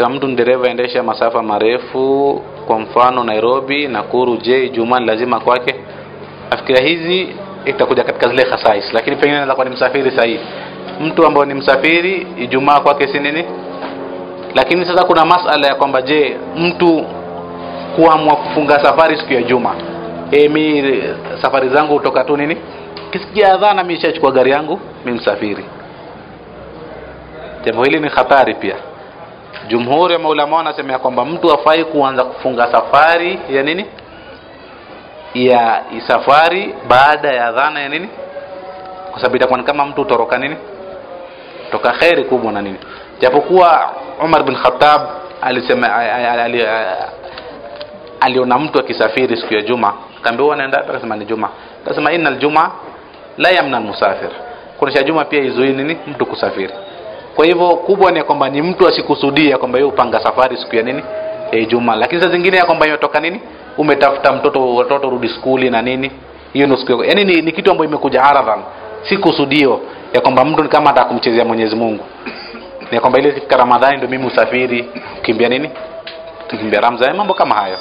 sema mtu dereva endesha masafa marefu kwa mfano Nairobi Nakuru je Ijumaa lazima kwake. Nafikiria hizi itakuja katika zile khasais lakini pengine anaweza kuwa ni msafiri sahihi. Mtu ambaye ni msafiri Ijumaa kwake si nini? Lakini sasa kuna masala ya kwamba je mtu kuamua kufunga safari siku ya juma e, mi safari zangu hutoka tu nini? Kisikia adhana mi shachukua gari yangu mi msafiri. Jambo hili ni hatari pia jumhuri ya maulama wanasema ya kwamba mtu afai kuanza kufunga safari ya nini? Ya safari baada ya dhana ya nini? Kwa sababu itakuwa kama mtu utoroka nini? Toka kheri kubwa na nini? Japokuwa Umar bin Khattab alisema aliona mtu akisafiri siku ya juma. Akaambiwa anaenda, akasema ni juma. Akasema innal juma la yamna musafir, kuonesha juma pia izuini nini? Mtu kusafiri kwa hivyo kubwa ni kwamba ni mtu asikusudia kwamba yeye upanga safari siku ya nini? Ya Ijumaa. Lakini saa zingine ya kwamba imetoka nini? Umetafuta mtoto watoto rudi skuli na nini? Hiyo ndio siku yani ni, ni kitu ambayo imekuja aradhan si kusudio ya kwamba mtu ni kama atakumchezea Mwenyezi Mungu. Ni kwamba ile ikifika Ramadhani ndio mimi usafiri kukimbia nini? Kukimbia Ramadhani mambo kama hayo